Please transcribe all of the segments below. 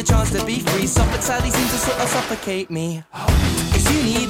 the chance to be free. Suffolk sadly seems to sort of suffocate me. Cause you need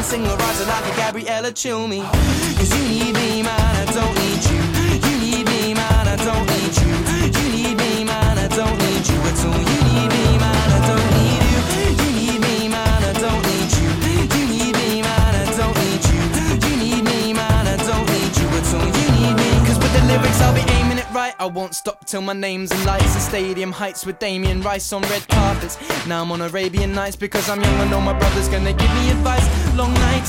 me Young singer riser like a Gabriella Cilmi Cause you need me man, I don't need you. You need me man, I don't need you I won't stop till my name's in lights and stadium heights with Damien Rice on red carpets. Now I'm on Arabian Nights because I'm young. I know my brother's gonna give me advice. Long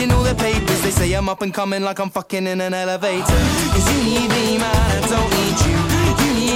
Reading all the papers, they say I'm up and coming like I'm fucking in an elevator. Cause you need me, man, I don't need you. You need